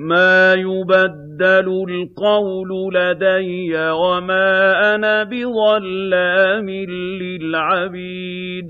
مَا يُبَدَّلُ الْقَوْلُ لَدَيَّ وَمَا أَنَا بِظَلَّامٍ لِّلْعَبِيدِ